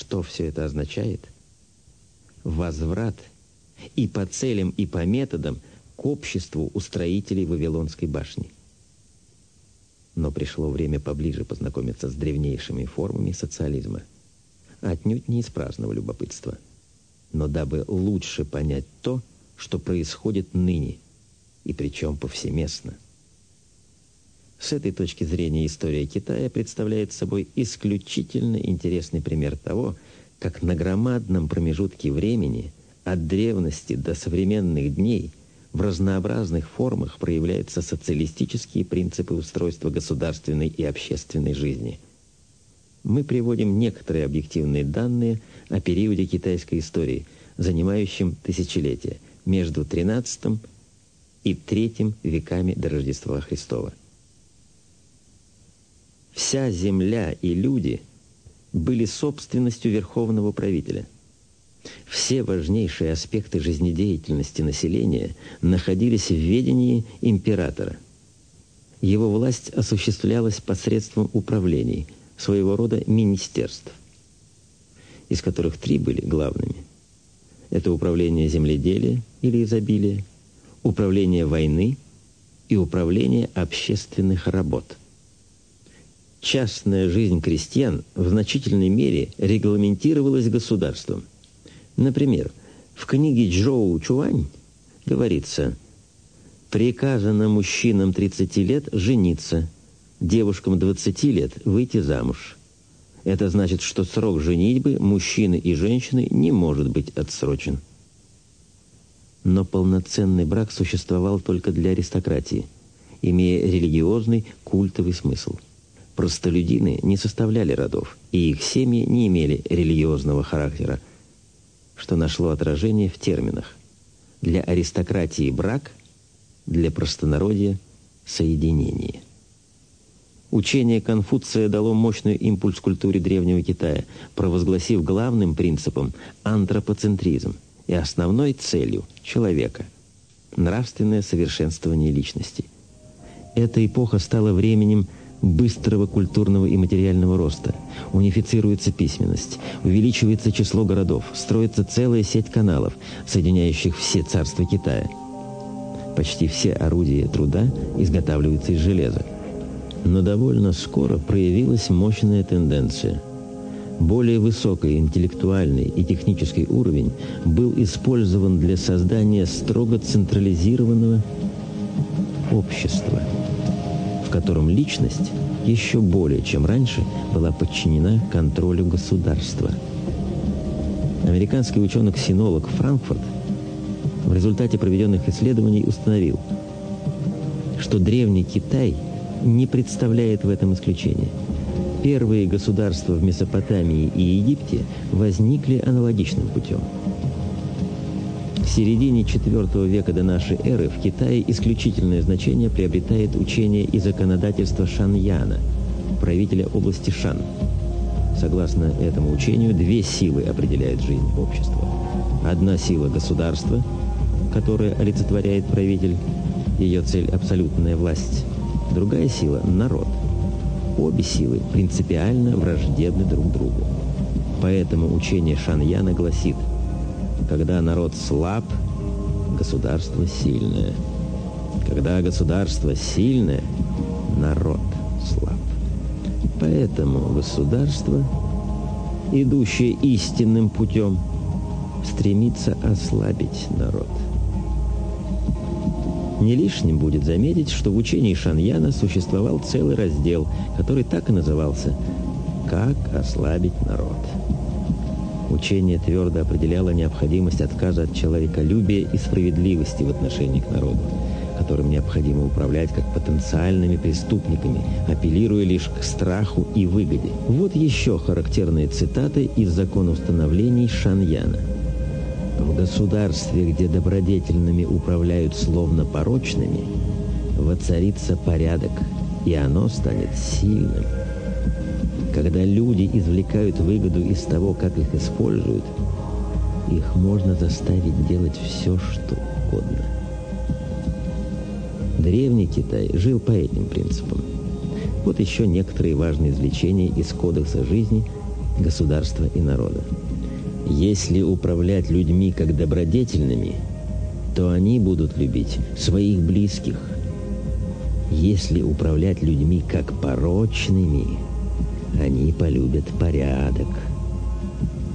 Что все это означает? Возврат и по целям, и по методам к обществу устроителей Вавилонской башни. Но пришло время поближе познакомиться с древнейшими формами социализма. Отнюдь не из праздного любопытства, но дабы лучше понять то, что происходит ныне, и причем повсеместно. С этой точки зрения история Китая представляет собой исключительно интересный пример того, как на громадном промежутке времени от древности до современных дней в разнообразных формах проявляются социалистические принципы устройства государственной и общественной жизни. Мы приводим некоторые объективные данные о периоде китайской истории, занимающем тысячелетия между XIII и III веками до Рождества Христова. Вся земля и люди были собственностью верховного правителя. Все важнейшие аспекты жизнедеятельности населения находились в ведении императора. Его власть осуществлялась посредством управлений, своего рода министерств, из которых три были главными. Это управление земледелия или изобилия, управление войны и управление общественных работ – частная жизнь крестьян в значительной мере регламентировалась государством. Например, в книге Джоу Чуань говорится «Приказано мужчинам 30 лет жениться, девушкам 20 лет выйти замуж». Это значит, что срок женитьбы мужчины и женщины не может быть отсрочен. Но полноценный брак существовал только для аристократии, имея религиозный культовый смысл – Простолюдины не составляли родов, и их семьи не имели религиозного характера, что нашло отражение в терминах. Для аристократии брак, для простонародья соединение. Учение Конфуция дало мощный импульс культуре Древнего Китая, провозгласив главным принципом антропоцентризм и основной целью человека – нравственное совершенствование личности. Эта эпоха стала временем – быстрого культурного и материального роста. Унифицируется письменность, увеличивается число городов, строится целая сеть каналов, соединяющих все царства Китая. Почти все орудия труда изготавливаются из железа. Но довольно скоро проявилась мощная тенденция. Более высокий интеллектуальный и технический уровень был использован для создания строго централизированного общества – в котором личность еще более чем раньше была подчинена контролю государства. Американский ученый-ксенолог Франкфурт в результате проведенных исследований установил, что древний Китай не представляет в этом исключения. Первые государства в Месопотамии и Египте возникли аналогичным путем – середине IV века до нашей эры в Китае исключительное значение приобретает учение и законодательство Шаньяна, правителя области Шан. Согласно этому учению, две силы определяют жизнь общества. Одна сила – государство, которое олицетворяет правитель, ее цель – абсолютная власть. Другая сила – народ. Обе силы принципиально враждебны друг другу. Поэтому учение Шаньяна гласит – когда народ слаб, государство сильное. Когда государство сильное, народ слаб. Поэтому государство, идущее истинным путем, стремится ослабить народ. Не лишним будет заметить, что в учении Шаньяна существовал целый раздел, который так и назывался «Как ослабить народ». Учение твердо определяло необходимость отказа от человеколюбия и справедливости в отношении к народу, которым необходимо управлять как потенциальными преступниками, апеллируя лишь к страху и выгоде. Вот еще характерные цитаты из законоустановлений Шаньяна. В государстве, где добродетельными управляют словно порочными, воцарится порядок, и оно станет сильным. Когда люди извлекают выгоду из того, как их используют, их можно заставить делать все, что угодно. Древний Китай жил по этим принципам. Вот еще некоторые важные извлечения из Кодекса жизни государства и народа. Если управлять людьми как добродетельными, то они будут любить своих близких. Если управлять людьми как порочными, они полюбят порядок.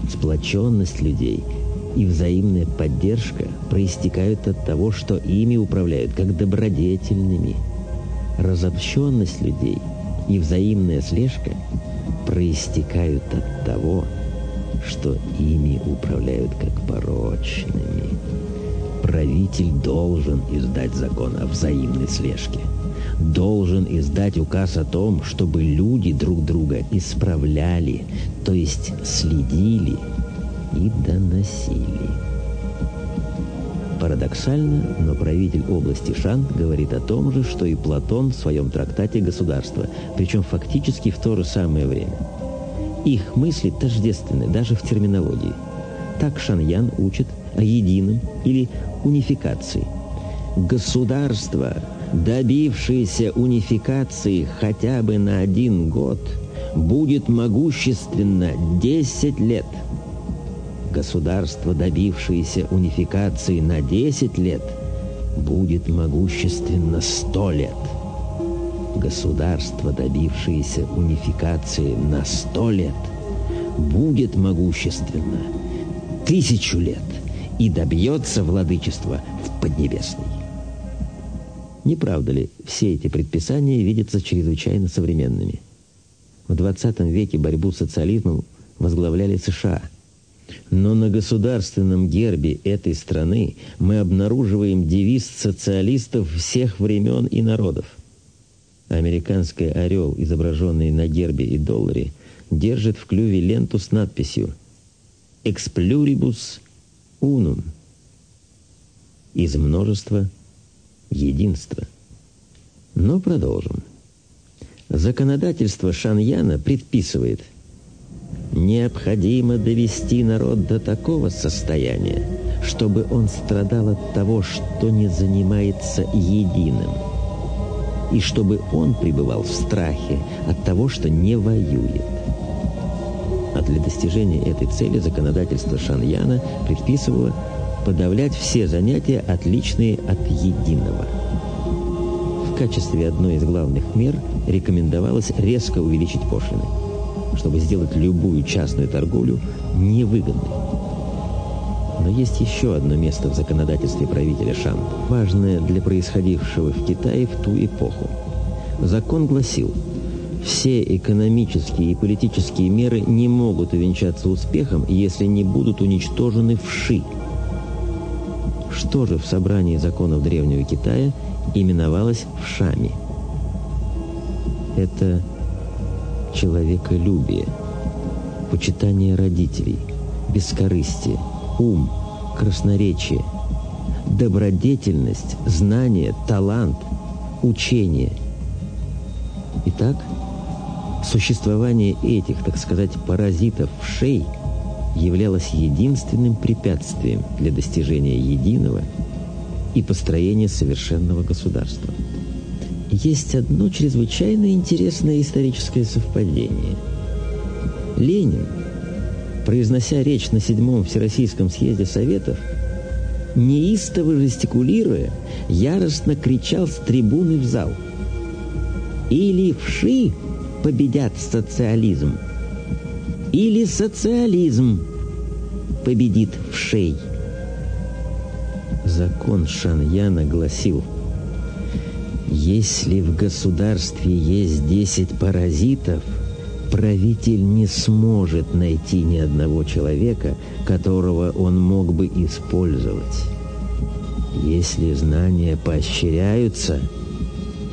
Сплоченность людей и взаимная поддержка проистекают от того, что ими управляют как добродетельными. Разобщенность людей и взаимная слежка проистекают от того, что ими управляют как порочными. Правитель должен издать закон о взаимной слежке. Должен издать указ о том, чтобы люди друг друга исправляли, то есть следили и доносили. Парадоксально, но правитель области Шан говорит о том же, что и Платон в своем трактате «Государство», причем фактически в то же самое время. Их мысли тождественны даже в терминологии. Так Шаньян учит о едином или унификации. Государство, добившееся унификации хотя бы на один год, будет могущественно 10 лет – государство, добившееся унификации на 10 лет, будет могущественно 100 лет. Государство, добившееся унификации на 100 лет, будет могущественно тысячу лет и добьется владычества в Поднебесной. Не правда ли, все эти предписания видятся чрезвычайно современными? В 20 веке борьбу с социализмом возглавляли США – но на государственном гербе этой страны мы обнаруживаем девиз социалистов всех времен и народов. Американский орел, изображенный на гербе и долларе, держит в клюве ленту с надписью «Expluribus unum» из множества единства. Но продолжим. Законодательство Шаньяна предписывает – Необходимо довести народ до такого состояния, чтобы он страдал от того, что не занимается единым, и чтобы он пребывал в страхе от того, что не воюет. А для достижения этой цели законодательство Шаньяна предписывало подавлять все занятия, отличные от единого. В качестве одной из главных мер рекомендовалось резко увеличить пошлины – чтобы сделать любую частную торговлю невыгодной. Но есть еще одно место в законодательстве правителя Шан, важное для происходившего в Китае в ту эпоху. Закон гласил, все экономические и политические меры не могут увенчаться успехом, если не будут уничтожены вши. Что же в собрании законов Древнего Китая именовалось вшами? Это человеколюбие, почитание родителей, бескорыстие, ум, красноречие, добродетельность, знание, талант, учение. Итак, существование этих, так сказать, паразитов в шей являлось единственным препятствием для достижения единого и построения совершенного государства есть одно чрезвычайно интересное историческое совпадение. Ленин, произнося речь на седьмом Всероссийском съезде Советов, неистово жестикулируя, яростно кричал с трибуны в зал. «Или вши победят социализм, или социализм победит вшей». Закон Шаньяна гласил – если в государстве есть 10 паразитов, правитель не сможет найти ни одного человека, которого он мог бы использовать. Если знания поощряются,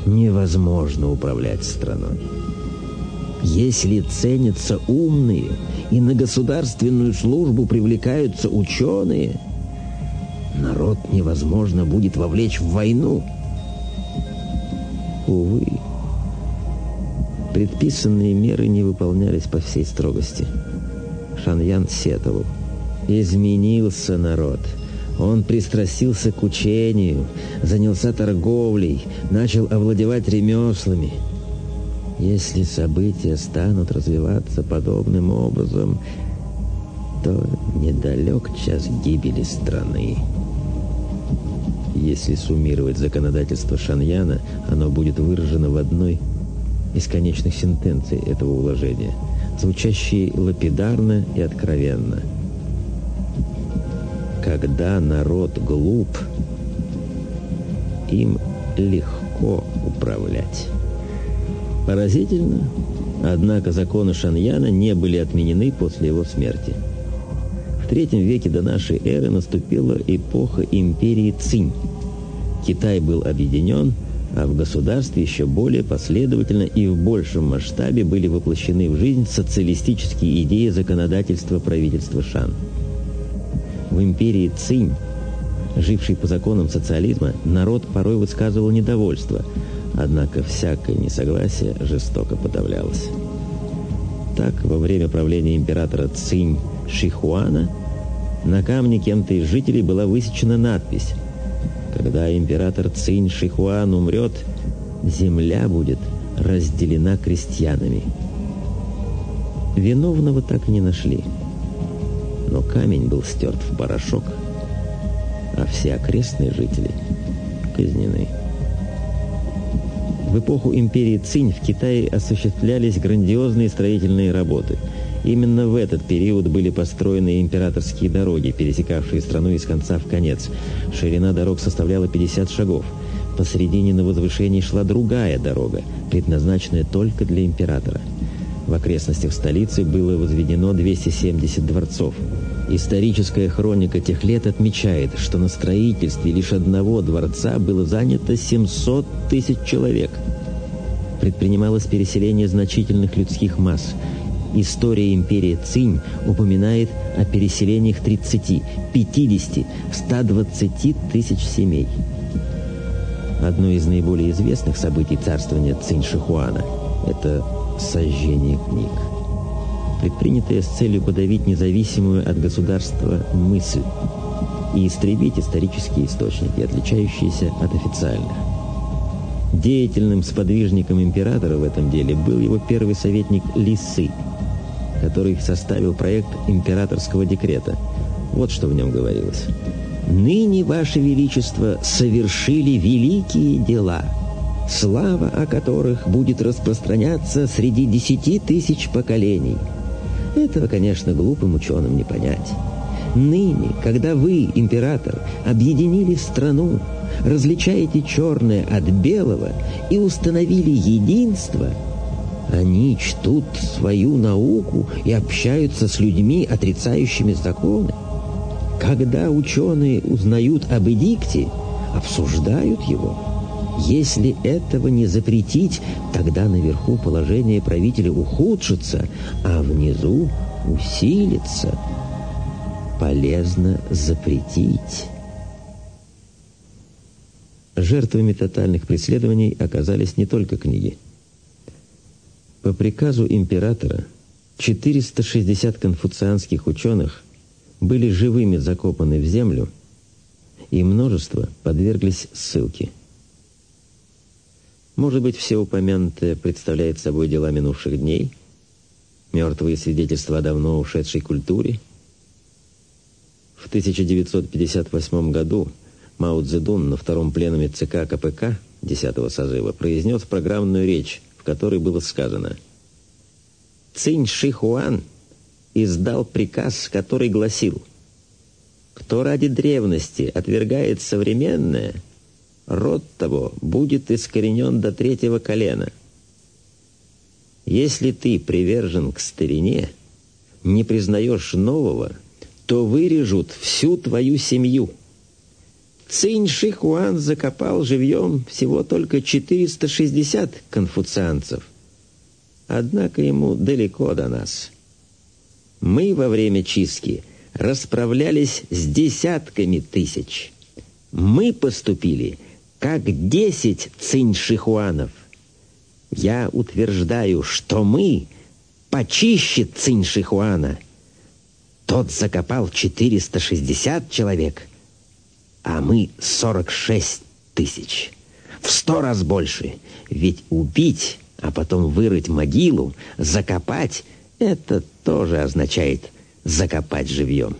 невозможно управлять страной. Если ценятся умные и на государственную службу привлекаются ученые, народ невозможно будет вовлечь в войну – Увы, предписанные меры не выполнялись по всей строгости. Шаньян сетовал. Изменился народ. Он пристрастился к учению, занялся торговлей, начал овладевать ремеслами. Если события станут развиваться подобным образом, то недалек час гибели страны. Если суммировать законодательство Шаньяна, оно будет выражено в одной из конечных сентенций этого уложения, звучащей лапидарно и откровенно. Когда народ глуп, им легко управлять. Поразительно, однако законы Шаньяна не были отменены после его смерти. В третьем веке до нашей эры наступила эпоха империи Цинь. Китай был объединен, а в государстве еще более последовательно и в большем масштабе были воплощены в жизнь социалистические идеи законодательства правительства Шан. В империи Цинь, жившей по законам социализма, народ порой высказывал недовольство – Однако всякое несогласие жестоко подавлялось. Так, во время правления императора Цинь Шихуана на камне кем-то из жителей была высечена надпись «Когда император Цинь Шихуан умрет, земля будет разделена крестьянами». Виновного так и не нашли, но камень был стерт в порошок, а все окрестные жители казнены. В эпоху империи Цинь в Китае осуществлялись грандиозные строительные работы. Именно в этот период были построены императорские дороги, пересекавшие страну из конца в конец. Ширина дорог составляла 50 шагов. Посредине на возвышении шла другая дорога, предназначенная только для императора. В окрестностях столицы было возведено 270 дворцов. Историческая хроника тех лет отмечает, что на строительстве лишь одного дворца было занято 700 тысяч человек. Предпринималось переселение значительных людских масс. История империи Цинь упоминает о переселениях 30, 50, 120 тысяч семей. Одно из наиболее известных событий царствования Цинь Шихуана – это сожжение книг предпринятое с целью подавить независимую от государства мысль и истребить исторические источники, отличающиеся от официальных. Деятельным сподвижником императора в этом деле был его первый советник Лисы, который составил проект императорского декрета. Вот что в нем говорилось. «Ныне, Ваше Величество, совершили великие дела» слава о которых будет распространяться среди десяти тысяч поколений – этого, конечно, глупым ученым не понять. Ныне, когда вы, император, объединили страну, различаете черное от белого и установили единство, они чтут свою науку и общаются с людьми, отрицающими законы. Когда ученые узнают об эдикте, обсуждают его – если этого не запретить, тогда наверху положение правителя ухудшится, а внизу усилится. Полезно запретить. Жертвами тотальных преследований оказались не только книги. По приказу императора 460 конфуцианских ученых были живыми закопаны в землю, и множество подверглись ссылке – может быть, все упомянутое представляет собой дела минувших дней, мертвые свидетельства о давно ушедшей культуре. В 1958 году Мао Цзэдун на втором пленуме ЦК КПК 10-го созыва произнес программную речь, в которой было сказано «Цинь Шихуан издал приказ, который гласил «Кто ради древности отвергает современное – род того будет искоренен до третьего колена. Если ты привержен к старине, не признаешь нового, то вырежут всю твою семью. Цинь Шихуан закопал живьем всего только 460 конфуцианцев. Однако ему далеко до нас. Мы во время чистки расправлялись с десятками тысяч. Мы поступили – как десять цинь-шихуанов. Я утверждаю, что мы почище цинь-шихуана. Тот закопал 460 человек, а мы 46 тысяч. В сто раз больше, ведь убить а потом вырыть могилу, закопать — это тоже означает закопать живьем.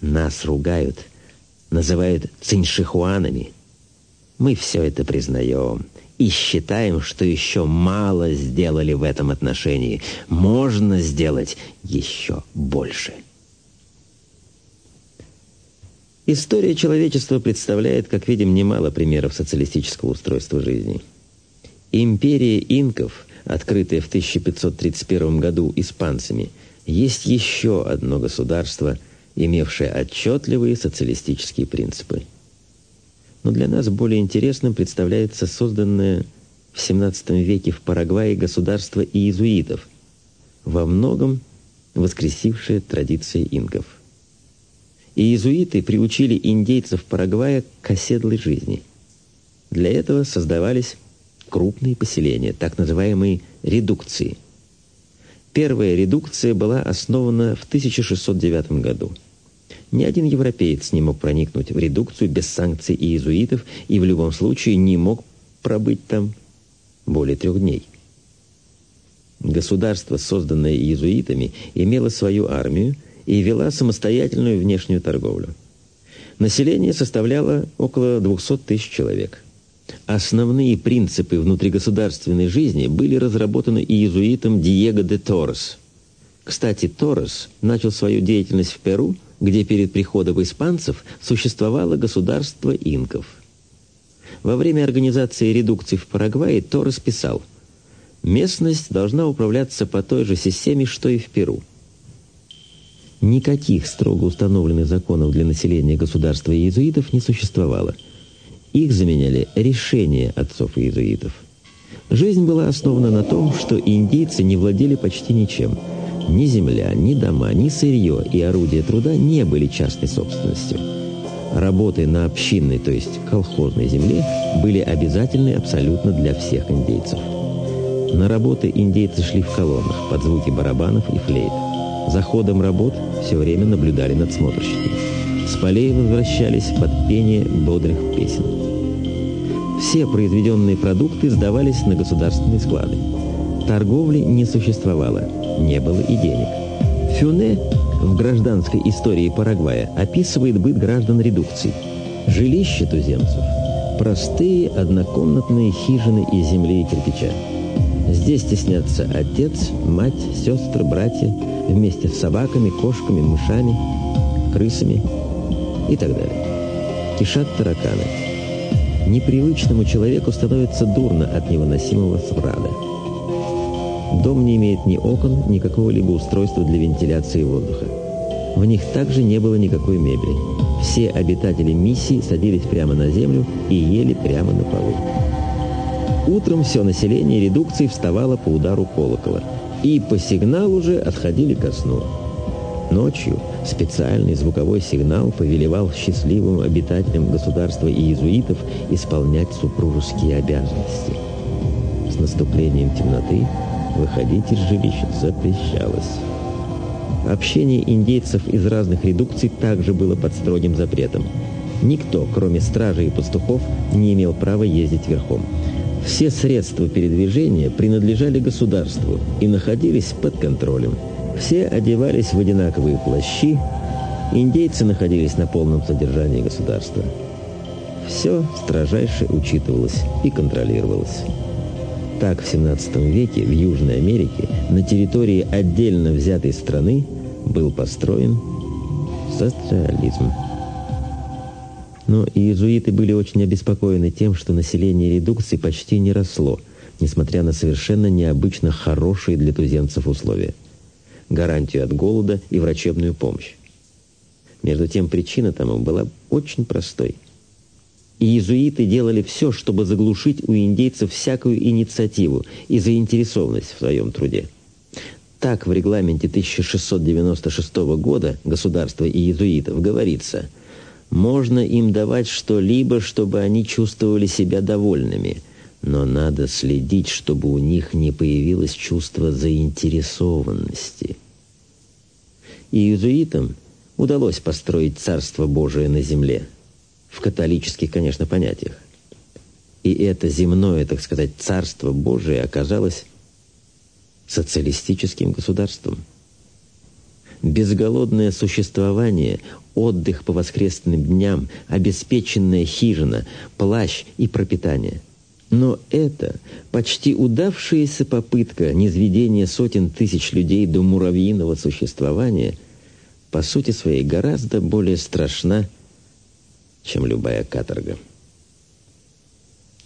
Нас ругают, называют циншихуанами. Мы все это признаем и считаем, что еще мало сделали в этом отношении. Можно сделать еще больше. История человечества представляет, как видим, немало примеров социалистического устройства жизни. Империя инков, открытая в 1531 году испанцами, есть еще одно государство, имевшее отчетливые социалистические принципы. Но для нас более интересным представляется созданное в XVII веке в Парагвае государство иезуитов, во многом воскресившее традиции инков – иезуиты приучили индейцев Парагвая к оседлой жизни. Для этого создавались крупные поселения, так называемые редукции. Первая редукция была основана в 1609 году. Ни один европеец не мог проникнуть в редукцию без санкций иезуитов и в любом случае не мог пробыть там более трех дней. Государство, созданное иезуитами, имело свою армию – и вела самостоятельную внешнюю торговлю. Население составляло около 200 тысяч человек. Основные принципы внутригосударственной жизни были разработаны иезуитом Диего де Торрес. Кстати, Торрес начал свою деятельность в Перу, где перед приходом испанцев существовало государство инков. Во время организации редукций в Парагвае Торрес писал «Местность должна управляться по той же системе, что и в Перу – Никаких строго установленных законов для населения государства иезуитов не существовало. Их заменяли решения отцов иезуитов. Жизнь была основана на том, что индейцы не владели почти ничем. Ни земля, ни дома, ни сырье и орудия труда не были частной собственностью. Работы на общинной, то есть колхозной земле, были обязательны абсолютно для всех индейцев. На работы индейцы шли в колоннах под звуки барабанов и флейт. За ходом работ все время наблюдали надсмотрщики. С полей возвращались под пение бодрых песен. Все произведенные продукты сдавались на государственные склады. Торговли не существовало, не было и денег. Фюне в гражданской истории Парагвая описывает быт граждан редукций. Жилища туземцев – простые однокомнатные хижины из земли и кирпича. Здесь теснятся отец, мать, сестры, братья – вместе с собаками, кошками, мышами, крысами и так далее. Кишат тараканы. Непривычному человеку становится дурно от невыносимого смрада. Дом не имеет ни окон, ни какого-либо устройства для вентиляции воздуха. В них также не было никакой мебели. Все обитатели миссии садились прямо на землю и ели прямо на полу. Утром все население редукции вставало по удару колокола – и по сигналу же отходили ко сну. Ночью специальный звуковой сигнал повелевал счастливым обитателям государства и иезуитов исполнять супружеские обязанности. С наступлением темноты выходить из жилища запрещалось. Общение индейцев из разных редукций также было под строгим запретом. Никто, кроме стражей и пастухов, не имел права ездить верхом. Все средства передвижения принадлежали государству и находились под контролем. Все одевались в одинаковые плащи, индейцы находились на полном содержании государства. Все строжайше учитывалось и контролировалось. Так в XVII веке в Южной Америке на территории отдельно взятой страны был построен социализм. Но иезуиты были очень обеспокоены тем, что население редукции почти не росло, несмотря на совершенно необычно хорошие для туземцев условия. Гарантию от голода и врачебную помощь. Между тем, причина тому была очень простой. Иезуиты делали все, чтобы заглушить у индейцев всякую инициативу и заинтересованность в своем труде. Так в регламенте 1696 года государства иезуитов говорится – можно им давать что-либо, чтобы они чувствовали себя довольными, но надо следить, чтобы у них не появилось чувство заинтересованности. Иезуитам удалось построить Царство Божие на земле, в католических, конечно, понятиях. И это земное, так сказать, царство Божие оказалось социалистическим государством. Безголодное существование, отдых по воскресным дням, обеспеченная хижина, плащ и пропитание. Но это почти удавшаяся попытка низведения сотен тысяч людей до муравьиного существования по сути своей гораздо более страшна, чем любая каторга.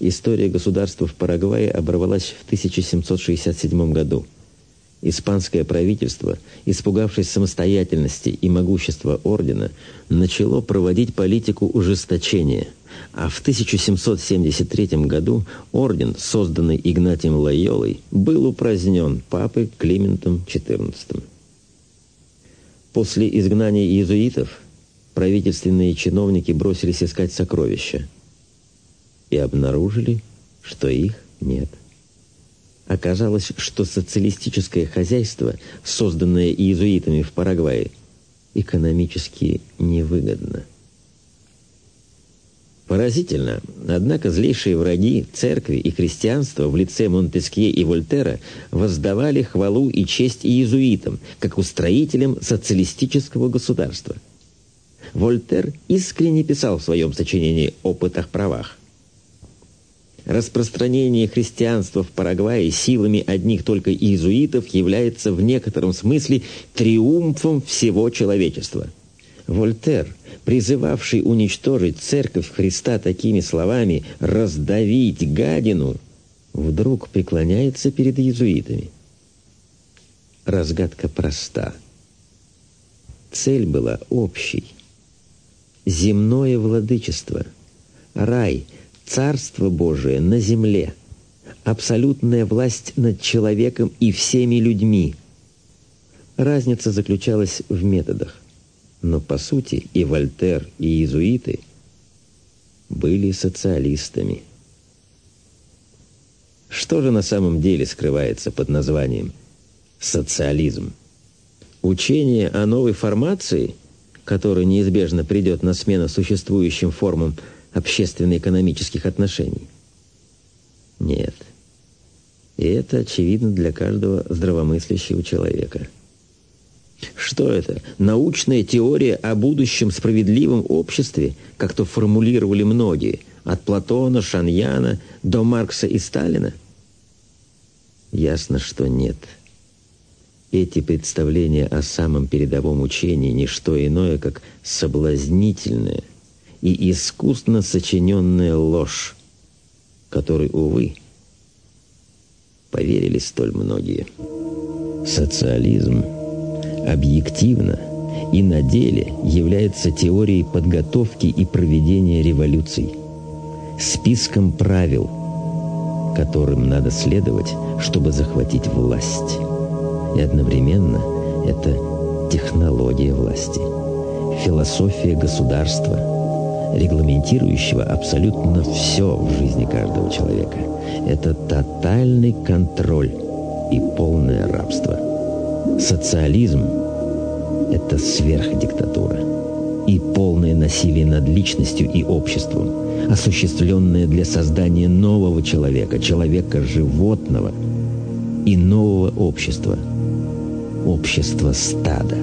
История государства в Парагвае оборвалась в 1767 году. Испанское правительство, испугавшись самостоятельности и могущества ордена, начало проводить политику ужесточения, а в 1773 году орден, созданный Игнатием Лайолой, был упразднен папой Климентом XIV. После изгнания иезуитов правительственные чиновники бросились искать сокровища – и обнаружили, что их нет. Оказалось, что социалистическое хозяйство, созданное иезуитами в Парагвае, экономически невыгодно. Поразительно, однако злейшие враги церкви и христианства в лице Монтескье и Вольтера воздавали хвалу и честь иезуитам, как устроителям социалистического государства. Вольтер искренне писал в своем сочинении «Опытах правах». Распространение христианства в Парагвае силами одних только иезуитов является в некотором смысле триумфом всего человечества. Вольтер, призывавший уничтожить церковь Христа такими словами «раздавить гадину», вдруг преклоняется перед иезуитами. Разгадка проста. Цель была общей. Земное владычество, рай – Царство Божие на земле, абсолютная власть над человеком и всеми людьми. Разница заключалась в методах. Но по сути и Вольтер, и иезуиты были социалистами. Что же на самом деле скрывается под названием социализм? Учение о новой формации, которая неизбежно придет на смену существующим формам общественно-экономических отношений. Нет. И это очевидно для каждого здравомыслящего человека. Что это? Научная теория о будущем справедливом обществе, как то формулировали многие, от Платона, Шаньяна до Маркса и Сталина? Ясно, что нет. Эти представления о самом передовом учении – не что иное, как соблазнительное – и искусно сочиненная ложь, которой, увы, поверили столь многие. Социализм объективно и на деле является теорией подготовки и проведения революций, списком правил, которым надо следовать, чтобы захватить власть. И одновременно это технология власти, философия государства – регламентирующего абсолютно все в жизни каждого человека. Это тотальный контроль и полное рабство. Социализм – это сверхдиктатура и полное насилие над личностью и обществом, осуществленное для создания нового человека, человека-животного и нового общества, общества стада.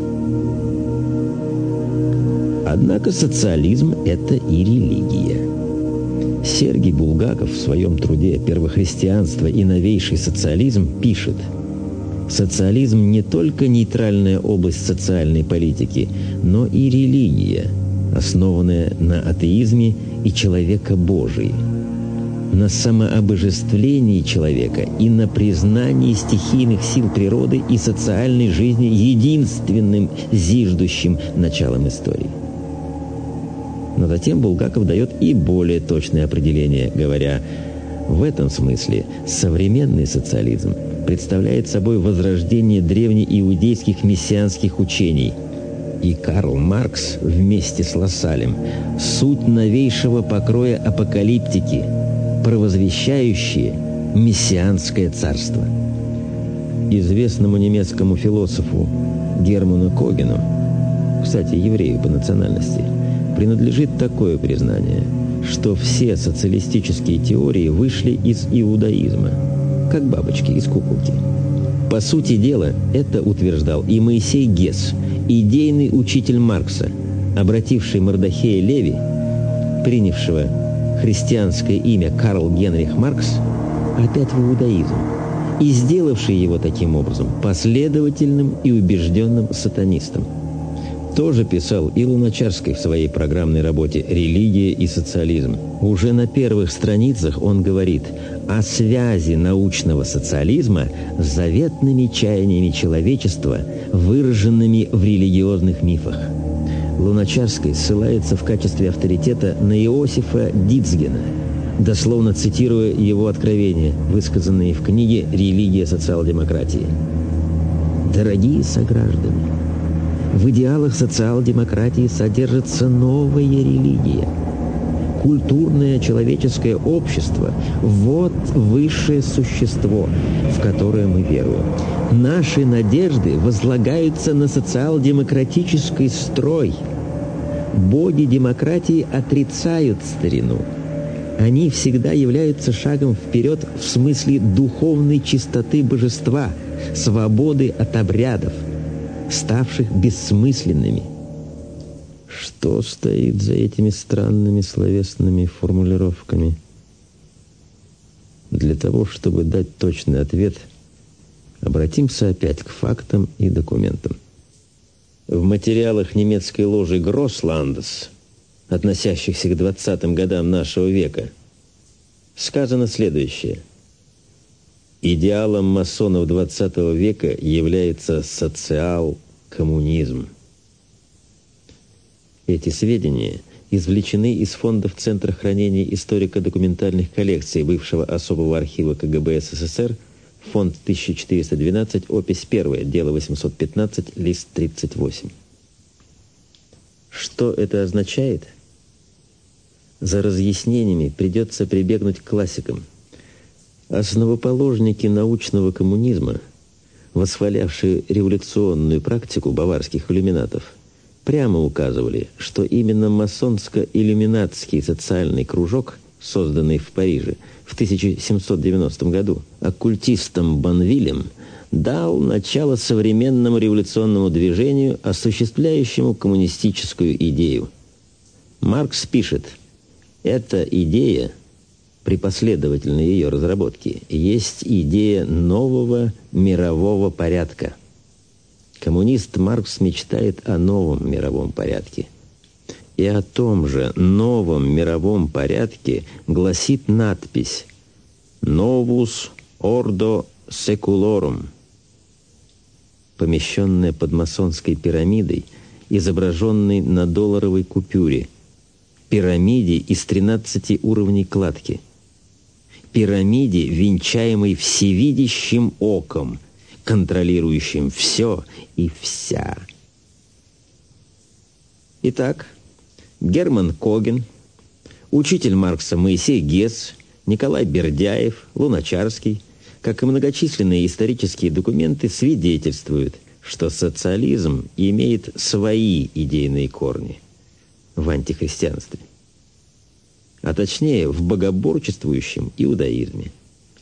Однако социализм – это и религия. Сергий Булгаков в своем труде «Первохристианство и новейший социализм» пишет «Социализм не только нейтральная область социальной политики, но и религия, основанная на атеизме и человека Божий, на самообожествлении человека и на признании стихийных сил природы и социальной жизни единственным зиждущим началом истории. Но затем Булгаков дает и более точное определение, говоря, в этом смысле современный социализм представляет собой возрождение древнеиудейских мессианских учений. И Карл Маркс вместе с Лассалем – суть новейшего покроя апокалиптики, провозвещающие мессианское царство. Известному немецкому философу Герману Когену, кстати, еврею по национальности – принадлежит такое признание, что все социалистические теории вышли из иудаизма, как бабочки из куколки. По сути дела, это утверждал и Моисей Гесс, идейный учитель Маркса, обративший Мордахея Леви, принявшего христианское имя Карл Генрих Маркс, опять в иудаизм, и сделавший его таким образом последовательным и убежденным сатанистом. Тоже писал и Луначарский в своей программной работе «Религия и социализм». Уже на первых страницах он говорит о связи научного социализма с заветными чаяниями человечества, выраженными в религиозных мифах. Луначарский ссылается в качестве авторитета на Иосифа Дицгена, дословно цитируя его откровения, высказанные в книге «Религия социал-демократии». Дорогие сограждане, в идеалах социал-демократии содержится новая религия – культурное человеческое общество – вот высшее существо, в которое мы веруем. Наши надежды возлагаются на социал-демократический строй. Боги демократии отрицают старину. Они всегда являются шагом вперед в смысле духовной чистоты божества, свободы от обрядов, ставших бессмысленными – что стоит за этими странными словесными формулировками? Для того, чтобы дать точный ответ, обратимся опять к фактам и документам. В материалах немецкой ложи Гросландес, относящихся к 20-м годам нашего века, сказано следующее. Идеалом масонов 20 века является социал-коммунизм. Эти сведения извлечены из фондов Центра хранения историко-документальных коллекций бывшего особого архива КГБ СССР, фонд 1412, опись 1, дело 815, лист 38. Что это означает? За разъяснениями придется прибегнуть к классикам. Основоположники научного коммунизма, восхвалявшие революционную практику баварских иллюминатов – прямо указывали, что именно масонско-иллюминатский социальный кружок, созданный в Париже в 1790 году оккультистом Банвилем, дал начало современному революционному движению, осуществляющему коммунистическую идею. Маркс пишет, «Эта идея, при последовательной ее разработке, есть идея нового мирового порядка». Коммунист Маркс мечтает о новом мировом порядке. И о том же новом мировом порядке гласит надпись «Novus Ordo Secularum», помещенная под масонской пирамидой, изображенной на долларовой купюре, пирамиде из 13 уровней кладки, пирамиде, венчаемой всевидящим оком – контролирующим все и вся. Итак, Герман Коген, учитель Маркса Моисей Гесс, Николай Бердяев, Луначарский, как и многочисленные исторические документы, свидетельствуют, что социализм имеет свои идейные корни в антихристианстве, а точнее в богоборчествующем иудаизме.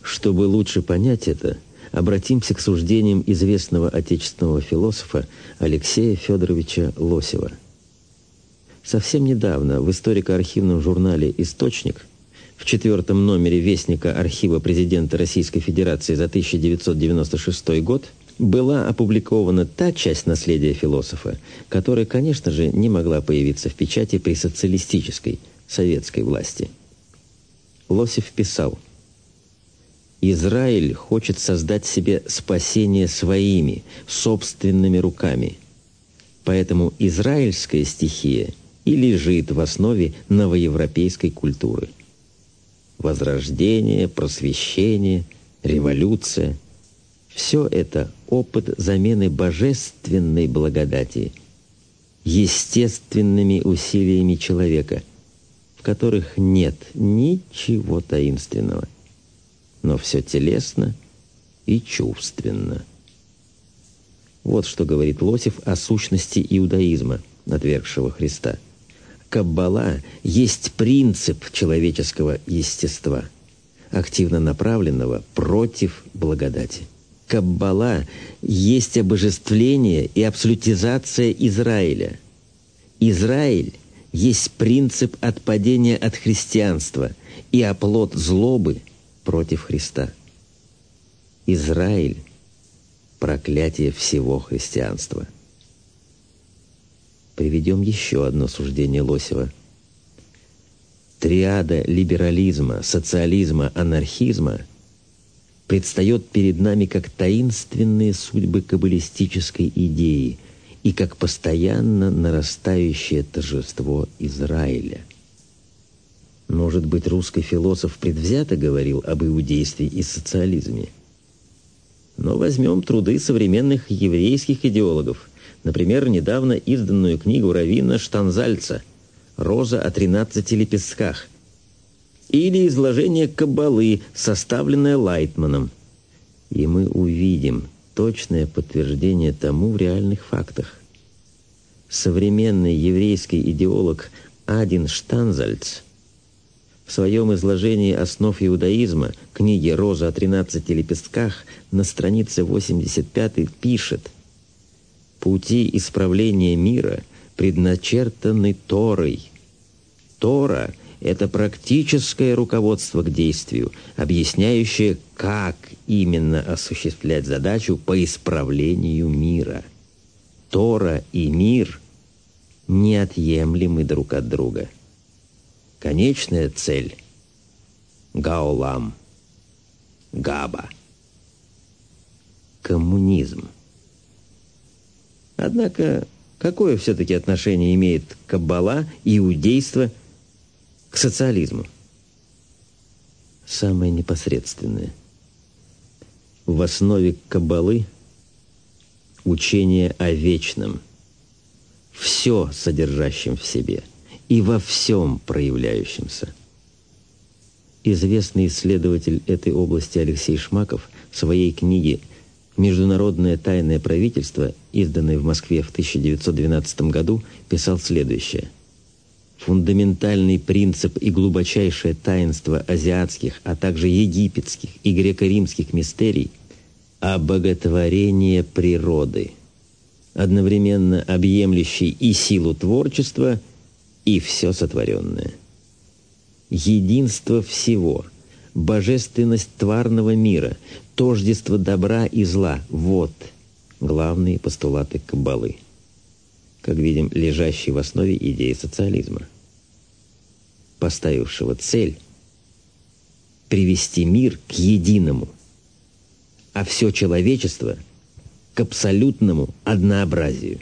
Чтобы лучше понять это – обратимся к суждениям известного отечественного философа Алексея Федоровича Лосева. Совсем недавно в историко-архивном журнале «Источник» в четвертом номере Вестника архива президента Российской Федерации за 1996 год была опубликована та часть наследия философа, которая, конечно же, не могла появиться в печати при социалистической, советской власти. Лосев писал – Израиль хочет создать себе спасение своими, собственными руками. Поэтому израильская стихия и лежит в основе новоевропейской культуры. Возрождение, просвещение, революция – все это опыт замены божественной благодати естественными усилиями человека, в которых нет ничего таинственного но все телесно и чувственно. Вот что говорит Лосев о сущности иудаизма, отвергшего Христа. Каббала есть принцип человеческого естества, активно направленного против благодати. Каббала есть обожествление и абсолютизация Израиля. Израиль есть принцип отпадения от христианства и оплот злобы против Христа. Израиль – проклятие всего христианства. Приведем еще одно суждение Лосева. Триада либерализма, социализма, анархизма предстает перед нами как таинственные судьбы каббалистической идеи и как постоянно нарастающее торжество Израиля. Может быть, русский философ предвзято говорил об иудействе и социализме. Но возьмем труды современных еврейских идеологов – Например, недавно изданную книгу Равина Штанзальца «Роза о тринадцати лепестках» или изложение Каббалы, составленное Лайтманом. И мы увидим точное подтверждение тому в реальных фактах. Современный еврейский идеолог Адин Штанзальц в своем изложении основ иудаизма книги «Роза о тринадцати лепестках» на странице 85 пишет – Пути исправления мира предначертаны Торой. Тора — это практическое руководство к действию, объясняющее, как именно осуществлять задачу по исправлению мира. Тора и мир неотъемлемы друг от друга. Конечная цель — Гаолам, Габа, коммунизм. Однако, какое все-таки отношение имеет Каббала, иудейство к социализму? Самое непосредственное. В основе Каббалы учение о вечном, все содержащем в себе и во всем проявляющемся. Известный исследователь этой области Алексей Шмаков в своей книге Международное тайное правительство, изданное в Москве в 1912 году, писал следующее. Фундаментальный принцип и глубочайшее таинство азиатских, а также египетских и греко-римских мистерий – обоготворение природы, одновременно объемлющий и силу творчества, и все сотворенное. Единство всего – божественность тварного мира, тождество добра и зла – вот главные постулаты Каббалы, как видим, лежащие в основе идеи социализма, поставившего цель привести мир к единому, а все человечество – к абсолютному однообразию.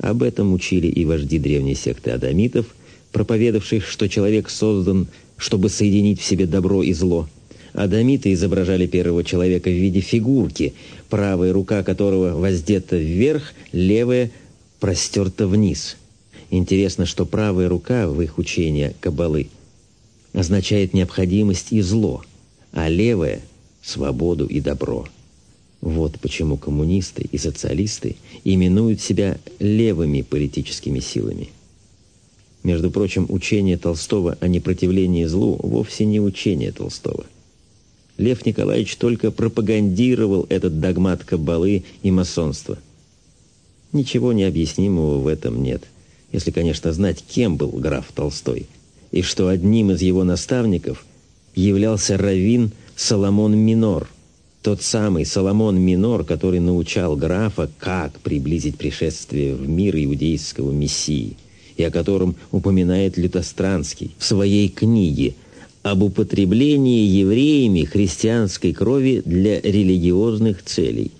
Об этом учили и вожди древней секты адамитов, проповедовавших, что человек создан чтобы соединить в себе добро и зло. Адамиты изображали первого человека в виде фигурки, правая рука которого воздета вверх, левая простерта вниз. Интересно, что правая рука в их учении Каббалы означает необходимость и зло, а левая – свободу и добро. Вот почему коммунисты и социалисты именуют себя левыми политическими силами – между прочим, учение Толстого о непротивлении злу вовсе не учение Толстого. Лев Николаевич только пропагандировал этот догмат каббалы и масонства. Ничего необъяснимого в этом нет, если, конечно, знать, кем был граф Толстой, и что одним из его наставников являлся раввин Соломон Минор, тот самый Соломон Минор, который научал графа, как приблизить пришествие в мир иудейского мессии – и о котором упоминает Лютостранский в своей книге об употреблении евреями христианской крови для религиозных целей.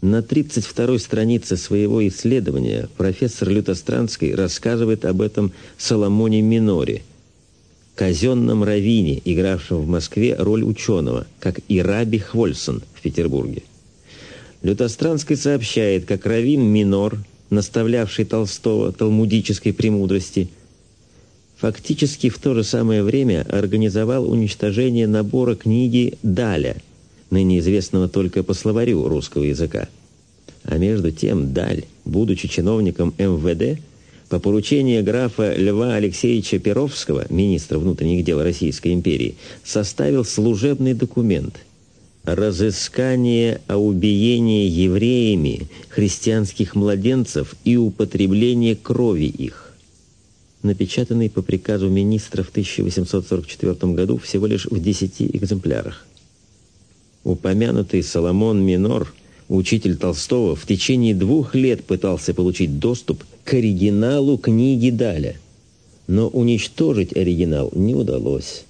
На 32-й странице своего исследования профессор Лютостранский рассказывает об этом Соломоне Миноре, казенном раввине, игравшем в Москве роль ученого, как и Раби Хвольсон в Петербурге. Лютостранский сообщает, как раввин Минор – наставлявший Толстого талмудической премудрости, фактически в то же самое время организовал уничтожение набора книги «Даля», ныне известного только по словарю русского языка. А между тем Даль, будучи чиновником МВД, по поручению графа Льва Алексеевича Перовского, министра внутренних дел Российской империи, составил служебный документ «Разыскание о убиении евреями христианских младенцев и употребление крови их», напечатанный по приказу министра в 1844 году всего лишь в 10 экземплярах. Упомянутый Соломон Минор, учитель Толстого, в течение двух лет пытался получить доступ к оригиналу книги Даля. Но уничтожить оригинал не удалось.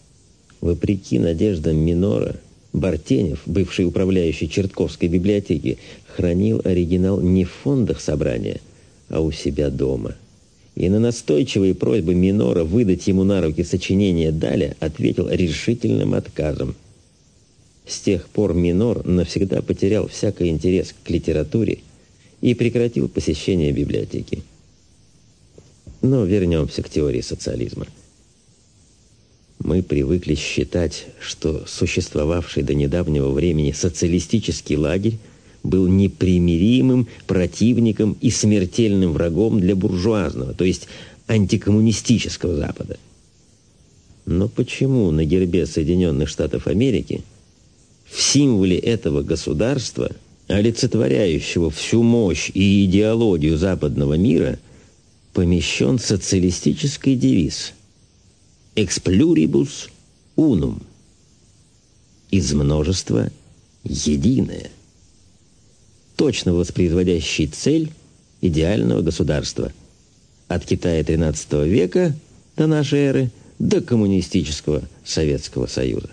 Вопреки надеждам Минора, Бартенев, бывший управляющий Чертковской библиотеки, хранил оригинал не в фондах собрания, а у себя дома. И на настойчивые просьбы Минора выдать ему на руки сочинение Даля ответил решительным отказом. С тех пор Минор навсегда потерял всякий интерес к литературе и прекратил посещение библиотеки. Но вернемся к теории социализма. Мы привыкли считать, что существовавший до недавнего времени социалистический лагерь был непримиримым противником и смертельным врагом для буржуазного, то есть антикоммунистического Запада. Но почему на гербе Соединенных Штатов Америки в символе этого государства, олицетворяющего всю мощь и идеологию западного мира – помещен социалистический девиз «Ex pluribus unum» – «Из множества единое», точно воспроизводящий цель идеального государства от Китая XIII века до нашей эры до коммунистического Советского Союза.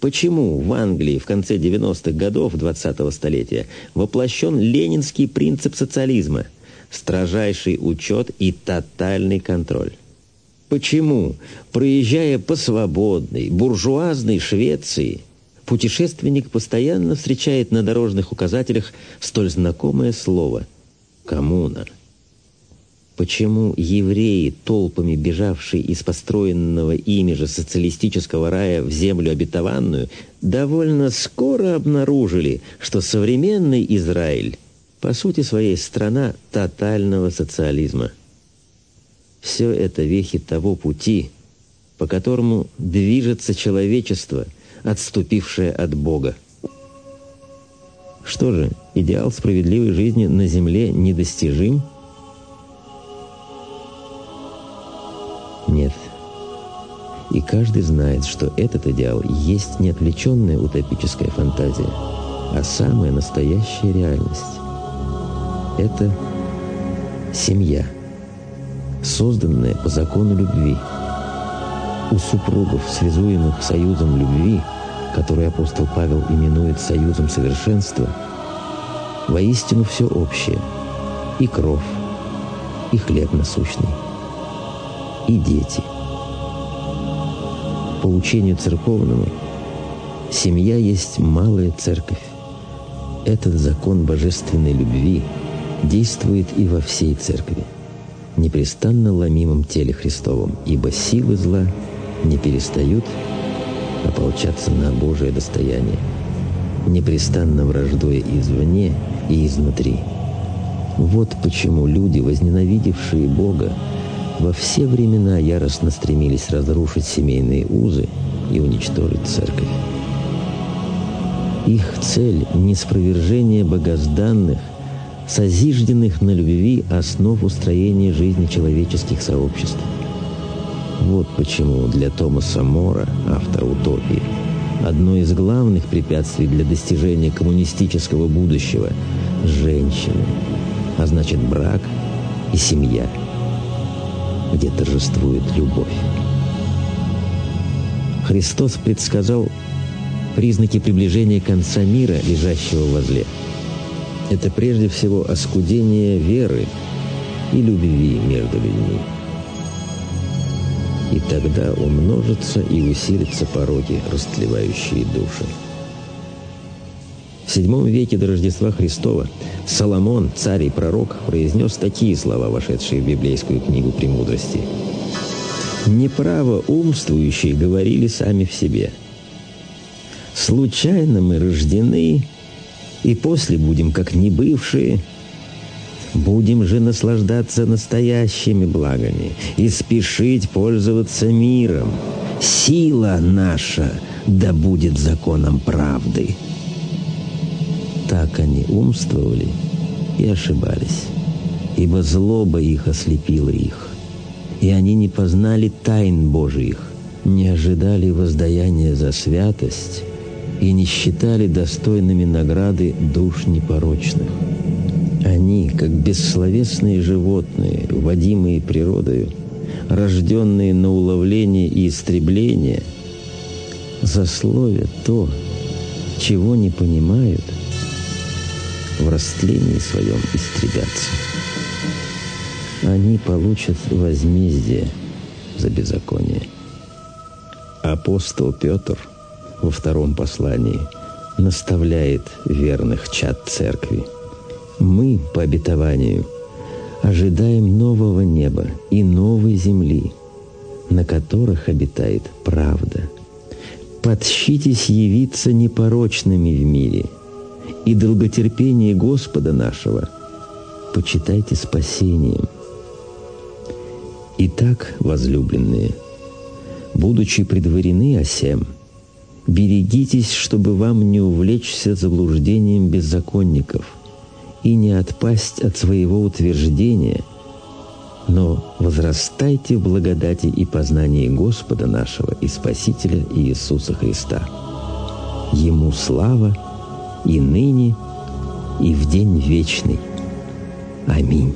Почему в Англии в конце 90-х годов 20-го столетия воплощен ленинский принцип социализма – строжайший учет и тотальный контроль. Почему, проезжая по свободной, буржуазной Швеции, путешественник постоянно встречает на дорожных указателях столь знакомое слово «коммуна»? Почему евреи, толпами бежавшие из построенного ими же социалистического рая в землю обетованную, довольно скоро обнаружили, что современный Израиль по сути своей страна тотального социализма. Все это вехи того пути, по которому движется человечество, отступившее от Бога. Что же, идеал справедливой жизни на земле недостижим? Нет. И каждый знает, что этот идеал есть не отвлеченная утопическая фантазия, а самая настоящая реальность это семья, созданная по закону любви. У супругов, связуемых союзом любви, который апостол Павел именует союзом совершенства, воистину все общее – и кровь, и хлеб насущный, и дети. По учению церковному, семья есть малая церковь. Этот закон божественной любви – действует и во всей церкви, непрестанно ломимом теле Христовом, ибо силы зла не перестают ополчаться на Божие достояние, непрестанно враждуя извне и изнутри. Вот почему люди, возненавидевшие Бога, во все времена яростно стремились разрушить семейные узы и уничтожить церковь. Их цель – не спровержение богозданных – созижденных на любви основ устроения жизни человеческих сообществ. Вот почему для Томаса Мора, автора «Утопии», одно из главных препятствий для достижения коммунистического будущего – женщины, а значит брак и семья, где торжествует любовь. Христос предсказал признаки приближения конца мира, лежащего возле – это прежде всего оскудение веры и любви между людьми. И тогда умножатся и усилятся пороки, растлевающие души. В VII веке до Рождества Христова Соломон, царь и пророк, произнес такие слова, вошедшие в библейскую книгу «Премудрости». «Неправо умствующие говорили сами в себе. Случайно мы рождены, и после будем как небывшие. Будем же наслаждаться настоящими благами и спешить пользоваться миром. Сила наша да будет законом правды. Так они умствовали и ошибались, ибо злоба их ослепила их, и они не познали тайн Божиих, не ожидали воздаяния за святость и не считали достойными награды душ непорочных. Они, как бессловесные животные, водимые природою, рожденные на уловление и истребление, засловят то, чего не понимают, в растлении своем истребятся. Они получат возмездие за беззаконие. Апостол Петр во втором послании наставляет верных чад церкви – мы, по обетованию, ожидаем нового неба и новой земли, на которых обитает правда. Подщитесь явиться непорочными в мире, и долготерпение Господа нашего почитайте спасением. Итак, возлюбленные, будучи предварены осем, берегитесь, чтобы вам не увлечься заблуждением беззаконников – и не отпасть от своего утверждения, но возрастайте в благодати и познании Господа нашего и Спасителя Иисуса Христа. Ему слава и ныне, и в день вечный. Аминь.